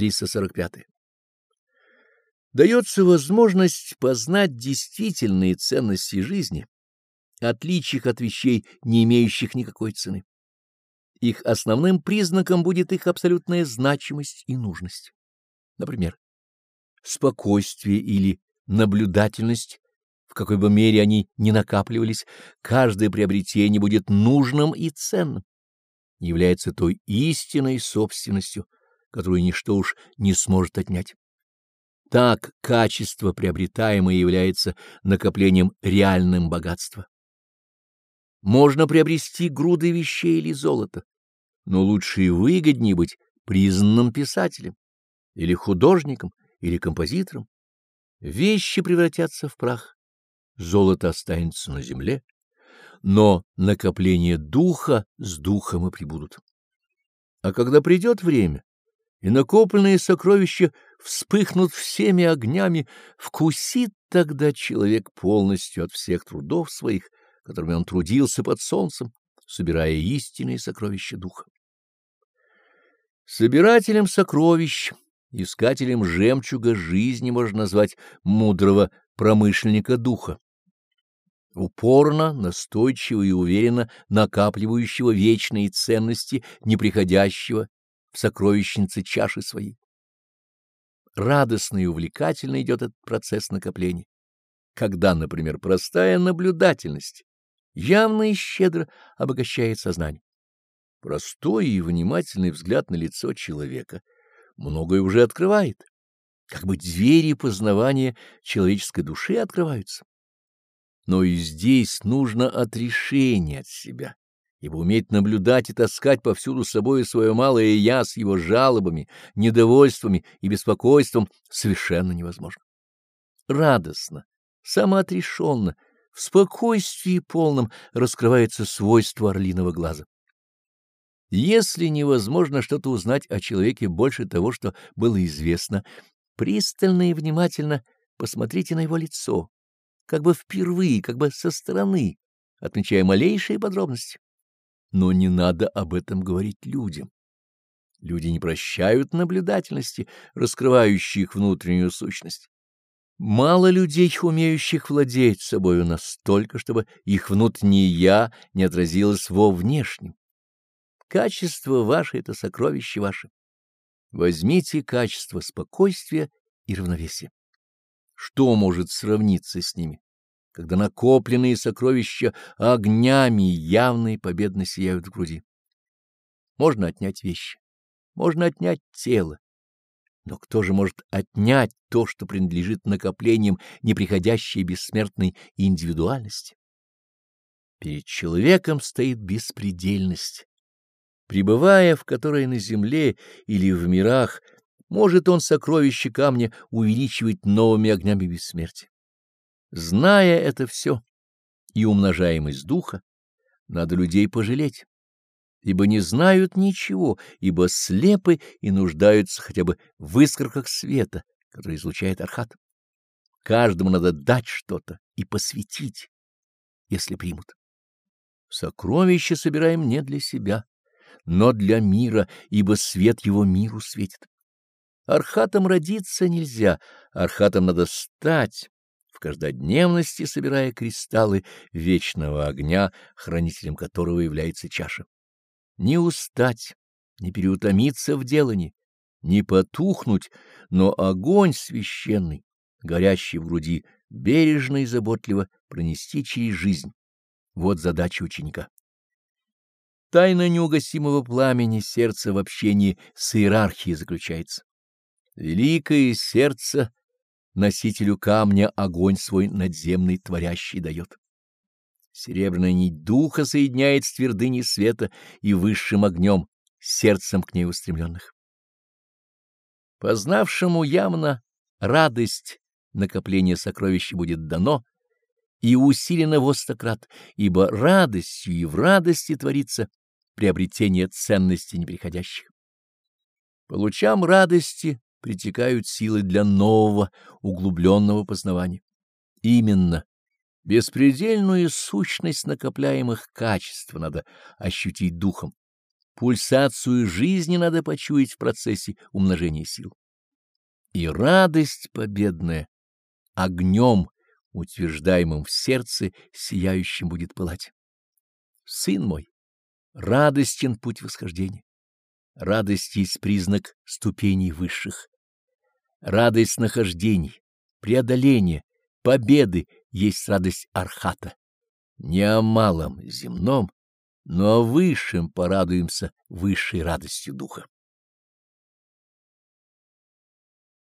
345. Дается возможность познать действительные ценности жизни, отличить их от вещей, не имеющих никакой цены. Их основным признаком будет их абсолютная значимость и нужность. Например, спокойствие или наблюдательность, в какой бы мере они ни накапливались, каждое приобретение будет нужным и ценным, является той истинной собственностью, которую ничто уж не сможет отнять. Так качество приобретаемое является накоплением реальным богатства. Можно приобрести груды вещей или золота, но лучше и выгоднее быть признанным писателем, или художником, или композитором. Вещи превратятся в прах, золото останется на земле, но накопление духа с духом и прибудут. А когда придет время, и накопленные сокровища вспыхнут всеми огнями, вкусит тогда человек полностью от всех трудов своих, которыми он трудился под солнцем, собирая истинные сокровища духа. Собирателем сокровищ, искателем жемчуга жизни можно назвать мудрого промышленника духа, упорно, настойчиво и уверенно накапливающего вечные ценности неприходящего в сокровищнице чаши своей. Радостно и увлекательно идет этот процесс накопления, когда, например, простая наблюдательность явно и щедро обогащает сознание. Простой и внимательный взгляд на лицо человека многое уже открывает, как бы двери познавания человеческой души открываются. Но и здесь нужно отрешение от себя, ибо уметь наблюдать и таскать повсюду с собой свое малое «я» с его жалобами, недовольствами и беспокойством совершенно невозможно. Радостно, самоотрешенно, в спокойствии полном раскрывается свойство орлиного глаза. Если невозможно что-то узнать о человеке больше того, что было известно, пристально и внимательно посмотрите на его лицо, как бы впервые, как бы со стороны, отмечая малейшие подробности. Но не надо об этом говорить людям. Люди не прощают наблюдательности, раскрывающей их внутреннюю сущность. Мало людей, умеющих владеть собою настолько, чтобы их внутреннее «я» не отразилось во внешнем. Качество ваше — это сокровище ваше. Возьмите качество спокойствия и равновесия. Что может сравниться с ними, когда накопленные сокровища огнями явно и победно сияют в груди? Можно отнять вещи, можно отнять тело, но кто же может отнять то, что принадлежит накоплениям неприходящей бессмертной индивидуальности? Перед человеком стоит беспредельность, пребывая в которой на земле или в мирах может он сокровища камня увеличивать новыми огнями бессмертия. Зная это все и умножаемость духа, надо людей пожалеть, ибо не знают ничего, ибо слепы и нуждаются хотя бы в искорках света, который излучает Архат. Каждому надо дать что-то и посвятить, если примут. Сокровища собираем не для себя, но для мира, ибо свет его миру светит. Архатом родиться нельзя, архатом надо стать, каждодневности собирая кристаллы вечного огня, хранителем которого является чаша. Не устать, не переутомиться в делании, не потухнуть, но огонь священный, горящий в груди, бережно и заботливо пронести через жизнь. Вот задача ученика. Тайна неугасимого пламени сердца в общении с иерархией заключается. Великое сердце носителю камня огонь свой надземный творящий дает. Серебряная нить духа соединяет с твердыней света и высшим огнем, сердцем к ней устремленных. Познавшему явно радость накопления сокровища будет дано и усилено во стократ, ибо радостью и в радости творится приобретение ценностей неприходящих. По лучам радости притекают силы для нового, углубленного познавания. Именно беспредельную сущность накопляемых качеств надо ощутить духом, Пульсацию жизни надо почуять в процессе умножения сил. И радость победная огнем, утверждаемым в сердце, сияющим будет пылать. Сын мой, радостен путь восхождения. Радость есть признак ступеней высших. Радость нахождений, преодоления, победы есть радость архата. Не о малом земном, но о высшем порадуемся высшей радостью духа.